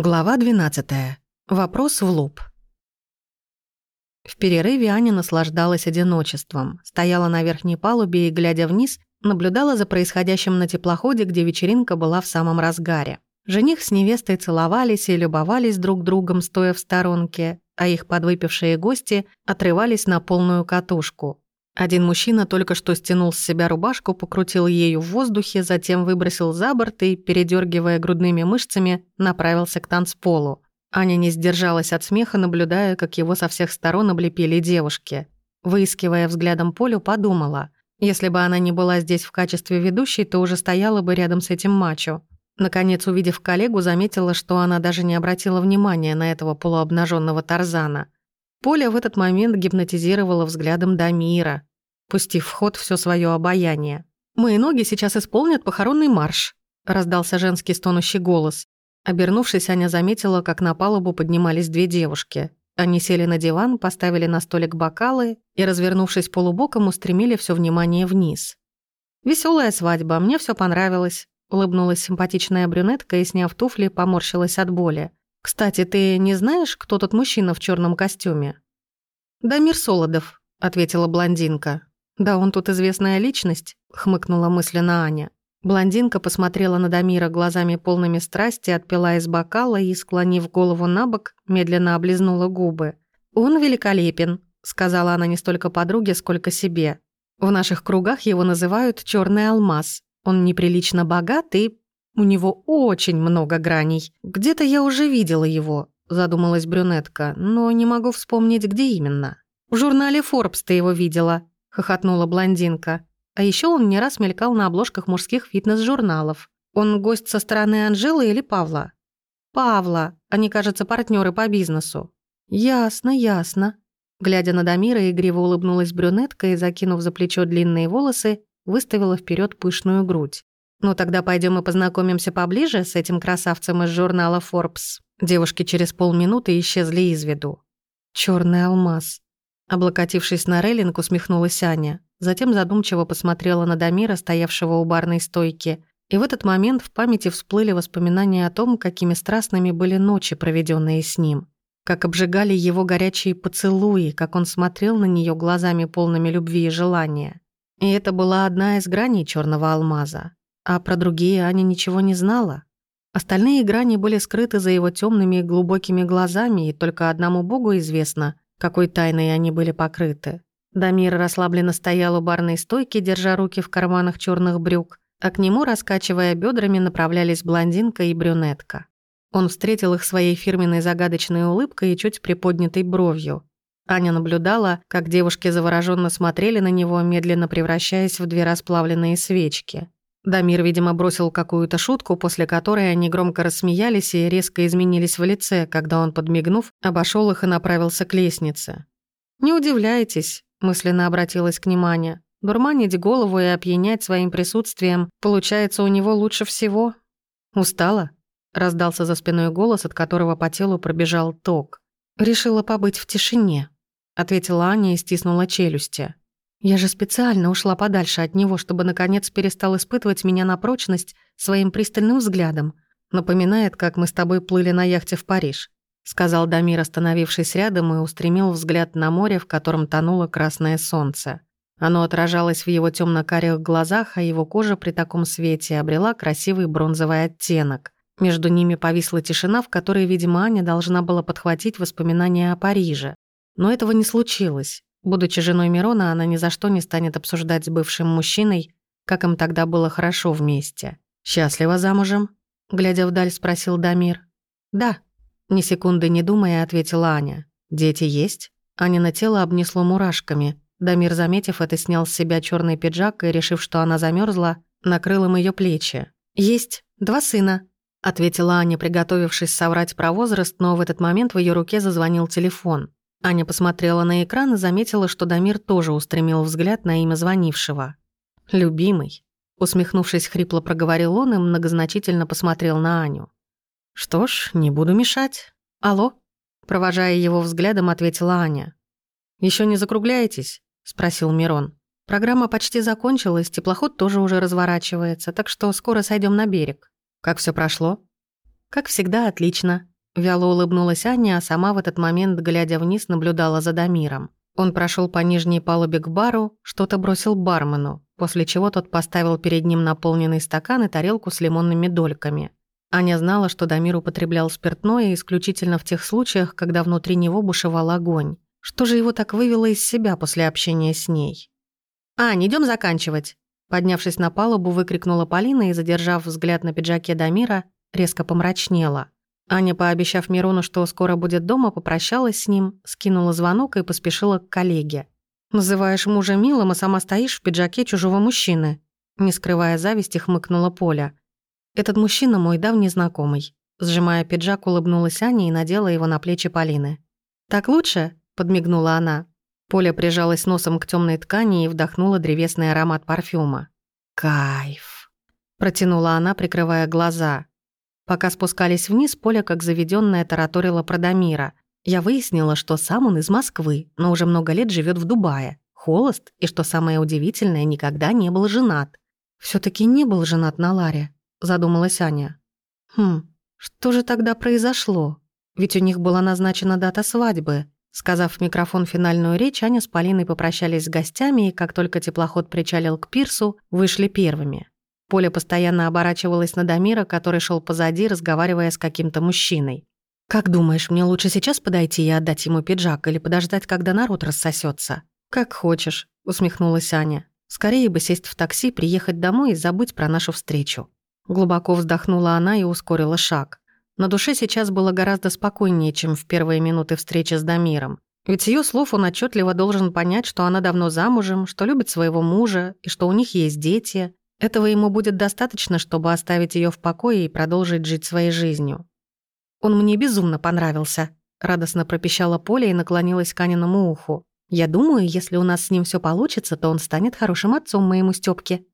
Глава 12. Вопрос в лоб. В перерыве Аня наслаждалась одиночеством, стояла на верхней палубе и, глядя вниз, наблюдала за происходящим на теплоходе, где вечеринка была в самом разгаре. Жених с невестой целовались и любовались друг другом, стоя в сторонке, а их подвыпившие гости отрывались на полную катушку. Один мужчина только что стянул с себя рубашку, покрутил ею в воздухе, затем выбросил за борт и, передергивая грудными мышцами, направился к танцполу. Аня не сдержалась от смеха, наблюдая, как его со всех сторон облепили девушки. Выискивая взглядом Полю, подумала. Если бы она не была здесь в качестве ведущей, то уже стояла бы рядом с этим мачо. Наконец, увидев коллегу, заметила, что она даже не обратила внимания на этого полуобнаженного Тарзана – Поля в этот момент гипнотизировала взглядом Дамира, пустив в ход все свое обаяние. «Мои ноги сейчас исполнят похоронный марш», — раздался женский стонущий голос. Обернувшись, Аня заметила, как на палубу поднимались две девушки. Они сели на диван, поставили на столик бокалы и, развернувшись полубоком, устремили все внимание вниз. Веселая свадьба, мне все понравилось», — улыбнулась симпатичная брюнетка и, сняв туфли, поморщилась от боли. «Кстати, ты не знаешь, кто тот мужчина в черном костюме?» «Дамир Солодов», — ответила блондинка. «Да он тут известная личность», — хмыкнула мысленно Аня. Блондинка посмотрела на Дамира глазами полными страсти, отпила из бокала и, склонив голову на бок, медленно облизнула губы. «Он великолепен», — сказала она не столько подруге, сколько себе. «В наших кругах его называют черный алмаз. Он неприлично богат и у него очень много граней. Где-то я уже видела его, задумалась брюнетка, но не могу вспомнить, где именно. В журнале Forbes ты его видела, хохотнула блондинка. А еще он не раз мелькал на обложках мужских фитнес-журналов. Он гость со стороны Анжелы или Павла? Павла. Они, кажется, партнеры по бизнесу. Ясно, ясно. Глядя на Дамира, игриво улыбнулась брюнетка и, закинув за плечо длинные волосы, выставила вперед пышную грудь. «Ну тогда пойдем и познакомимся поближе с этим красавцем из журнала Forbes». Девушки через полминуты исчезли из виду. Черный алмаз». Облокотившись на рейлинг, усмехнулась Аня. Затем задумчиво посмотрела на Дамира, стоявшего у барной стойки. И в этот момент в памяти всплыли воспоминания о том, какими страстными были ночи, проведенные с ним. Как обжигали его горячие поцелуи, как он смотрел на нее глазами полными любви и желания. И это была одна из граней черного алмаза. А про другие Аня ничего не знала. Остальные грани были скрыты за его темными глубокими глазами, и только одному богу известно, какой тайной они были покрыты. Дамир расслабленно стоял у барной стойки, держа руки в карманах черных брюк, а к нему, раскачивая бедрами, направлялись блондинка и брюнетка. Он встретил их своей фирменной загадочной улыбкой и чуть приподнятой бровью. Аня наблюдала, как девушки завороженно смотрели на него, медленно превращаясь в две расплавленные свечки. Дамир, видимо, бросил какую-то шутку, после которой они громко рассмеялись и резко изменились в лице, когда он, подмигнув, обошел их и направился к лестнице. «Не удивляйтесь», — мысленно обратилась к Немане. «Дурманить голову и опьянять своим присутствием получается у него лучше всего». «Устала?» — раздался за спиной голос, от которого по телу пробежал ток. «Решила побыть в тишине», — ответила Аня и стиснула челюсти. Я же специально ушла подальше от него, чтобы, наконец, перестал испытывать меня на прочность своим пристальным взглядом. Напоминает, как мы с тобой плыли на яхте в Париж», — сказал Дамир, остановившись рядом и устремил взгляд на море, в котором тонуло красное солнце. Оно отражалось в его темно карих глазах, а его кожа при таком свете обрела красивый бронзовый оттенок. Между ними повисла тишина, в которой, видимо, Аня должна была подхватить воспоминания о Париже. Но этого не случилось. Будучи женой Мирона, она ни за что не станет обсуждать с бывшим мужчиной, как им тогда было хорошо вместе. «Счастлива замужем?» — глядя вдаль, спросил Дамир. «Да», — ни секунды не думая, ответила Аня. «Дети есть?» Аня на тело обнесло мурашками. Дамир, заметив это, снял с себя черный пиджак и, решив, что она замерзла, накрыл им ее плечи. «Есть два сына», — ответила Аня, приготовившись соврать про возраст, но в этот момент в ее руке зазвонил телефон. Аня посмотрела на экран и заметила, что Дамир тоже устремил взгляд на имя звонившего. «Любимый», — усмехнувшись хрипло проговорил он и многозначительно посмотрел на Аню. «Что ж, не буду мешать. Алло?» Провожая его взглядом, ответила Аня. Еще не закругляетесь?» — спросил Мирон. «Программа почти закончилась, теплоход тоже уже разворачивается, так что скоро сойдем на берег. Как все прошло?» «Как всегда, отлично», Вяло улыбнулась Аня, а сама в этот момент, глядя вниз, наблюдала за Дамиром. Он прошел по нижней палубе к бару, что-то бросил бармену, после чего тот поставил перед ним наполненный стакан и тарелку с лимонными дольками. Аня знала, что Дамир употреблял спиртное исключительно в тех случаях, когда внутри него бушевал огонь. Что же его так вывело из себя после общения с ней? «Ань, идем заканчивать!» Поднявшись на палубу, выкрикнула Полина и, задержав взгляд на пиджаке Дамира, резко помрачнела – Аня, пообещав Мирону, что скоро будет дома, попрощалась с ним, скинула звонок и поспешила к коллеге. «Называешь мужа милым, а сама стоишь в пиджаке чужого мужчины», не скрывая зависти, хмыкнула Поля. «Этот мужчина мой давний знакомый». Сжимая пиджак, улыбнулась Аня и надела его на плечи Полины. «Так лучше?» – подмигнула она. Поля прижалась носом к темной ткани и вдохнула древесный аромат парфюма. «Кайф!» – протянула она, прикрывая глаза. Пока спускались вниз, Поля, как заведенная, тараторила продамира, Я выяснила, что сам он из Москвы, но уже много лет живет в Дубае, холост и, что самое удивительное, никогда не был женат. все таки не был женат на Ларе», — задумалась Аня. «Хм, что же тогда произошло? Ведь у них была назначена дата свадьбы». Сказав в микрофон финальную речь, Аня с Полиной попрощались с гостями и, как только теплоход причалил к пирсу, вышли первыми. Поля постоянно оборачивалась на Дамира, который шел позади, разговаривая с каким-то мужчиной. «Как думаешь, мне лучше сейчас подойти и отдать ему пиджак или подождать, когда народ рассосется? «Как хочешь», — усмехнулась Аня. «Скорее бы сесть в такси, приехать домой и забыть про нашу встречу». Глубоко вздохнула она и ускорила шаг. На душе сейчас было гораздо спокойнее, чем в первые минуты встречи с Дамиром. Ведь с ее слов он отчетливо должен понять, что она давно замужем, что любит своего мужа и что у них есть дети, этого ему будет достаточно, чтобы оставить ее в покое и продолжить жить своей жизнью. «Он мне безумно понравился», — радостно пропищала Поля и наклонилась к Аниному уху. «Я думаю, если у нас с ним все получится, то он станет хорошим отцом моему Стёпке».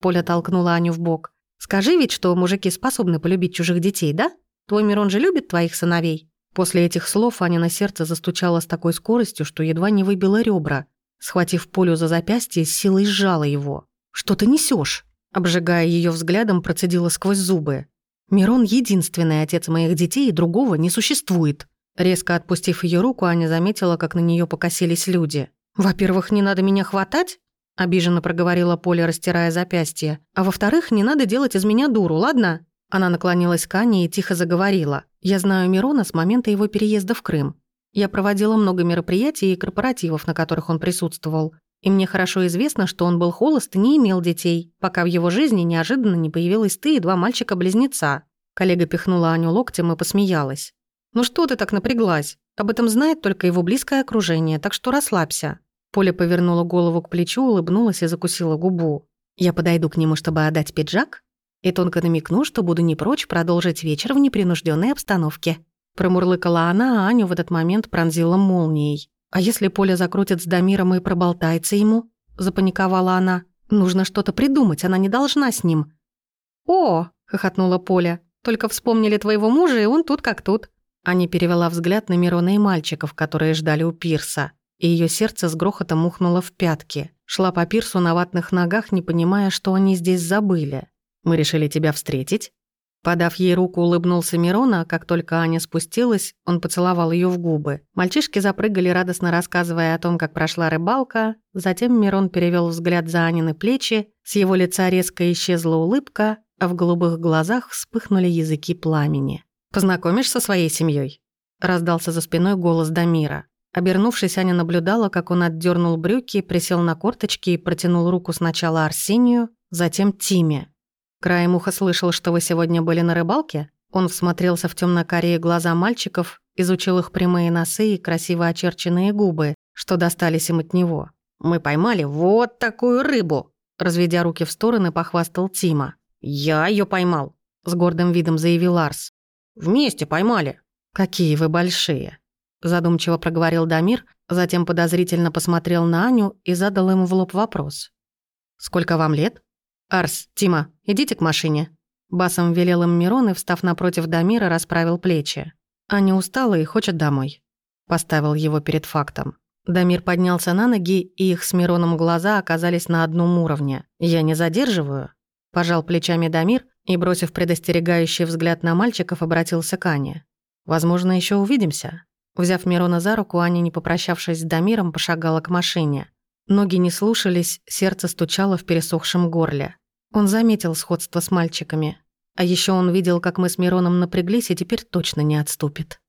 Поля толкнула Аню в бок. «Скажи ведь, что мужики способны полюбить чужих детей, да? Твой Мирон же любит твоих сыновей». После этих слов Аня на сердце застучала с такой скоростью, что едва не выбила ребра. Схватив Полю за запястье, с силой сжала его. «Что ты несешь? Обжигая ее взглядом, процедила сквозь зубы. «Мирон — единственный отец моих детей, и другого не существует». Резко отпустив ее руку, Аня заметила, как на нее покосились люди. «Во-первых, не надо меня хватать?» — обиженно проговорила Поля, растирая запястье. «А во-вторых, не надо делать из меня дуру, ладно?» Она наклонилась к Ане и тихо заговорила. «Я знаю Мирона с момента его переезда в Крым. Я проводила много мероприятий и корпоративов, на которых он присутствовал. И мне хорошо известно, что он был холост и не имел детей, пока в его жизни неожиданно не появилась ты и два мальчика-близнеца. Коллега пихнула Аню локтем и посмеялась. «Ну что ты так напряглась? Об этом знает только его близкое окружение, так что расслабься». Поля повернула голову к плечу, улыбнулась и закусила губу. «Я подойду к нему, чтобы отдать пиджак, и тонко намекнул, что буду не прочь продолжить вечер в непринужденной обстановке». Промурлыкала она, а Аню в этот момент пронзила молнией. «А если Поля закрутит с Дамиром и проболтается ему?» – запаниковала она. «Нужно что-то придумать, она не должна с ним». «О!» – хохотнула Поля. «Только вспомнили твоего мужа, и он тут как тут». Аня перевела взгляд на Мирона и мальчиков, которые ждали у пирса, и ее сердце с грохотом ухнуло в пятки. Шла по пирсу на ватных ногах, не понимая, что они здесь забыли. «Мы решили тебя встретить», Подав ей руку, улыбнулся Мирона, а как только Аня спустилась, он поцеловал ее в губы. Мальчишки запрыгали, радостно рассказывая о том, как прошла рыбалка. Затем Мирон перевел взгляд за Анины плечи, с его лица резко исчезла улыбка, а в голубых глазах вспыхнули языки пламени. «Познакомишь со своей семьей? раздался за спиной голос Дамира. Обернувшись, Аня наблюдала, как он отдернул брюки, присел на корточки и протянул руку сначала Арсению, затем Тиме. Краем уха слышал, что вы сегодня были на рыбалке? Он всмотрелся в темно-карие глаза мальчиков, изучил их прямые носы и красиво очерченные губы, что достались им от него. «Мы поймали вот такую рыбу!» Разведя руки в стороны, похвастал Тима. «Я ее поймал!» С гордым видом заявил Арс. «Вместе поймали!» «Какие вы большие!» Задумчиво проговорил Дамир, затем подозрительно посмотрел на Аню и задал ему в лоб вопрос. «Сколько вам лет?» «Арс, Тима, идите к машине». Басом велел им Мирон и, встав напротив Дамира, расправил плечи. Аня устала и хочет домой. Поставил его перед фактом. Дамир поднялся на ноги, и их с Мироном глаза оказались на одном уровне. «Я не задерживаю?» Пожал плечами Дамир и, бросив предостерегающий взгляд на мальчиков, обратился к Ане. «Возможно, еще увидимся». Взяв Мирона за руку, Аня, не попрощавшись с Дамиром, пошагала к машине. Ноги не слушались, сердце стучало в пересохшем горле. Он заметил сходство с мальчиками. А еще он видел, как мы с Мироном напряглись, и теперь точно не отступит.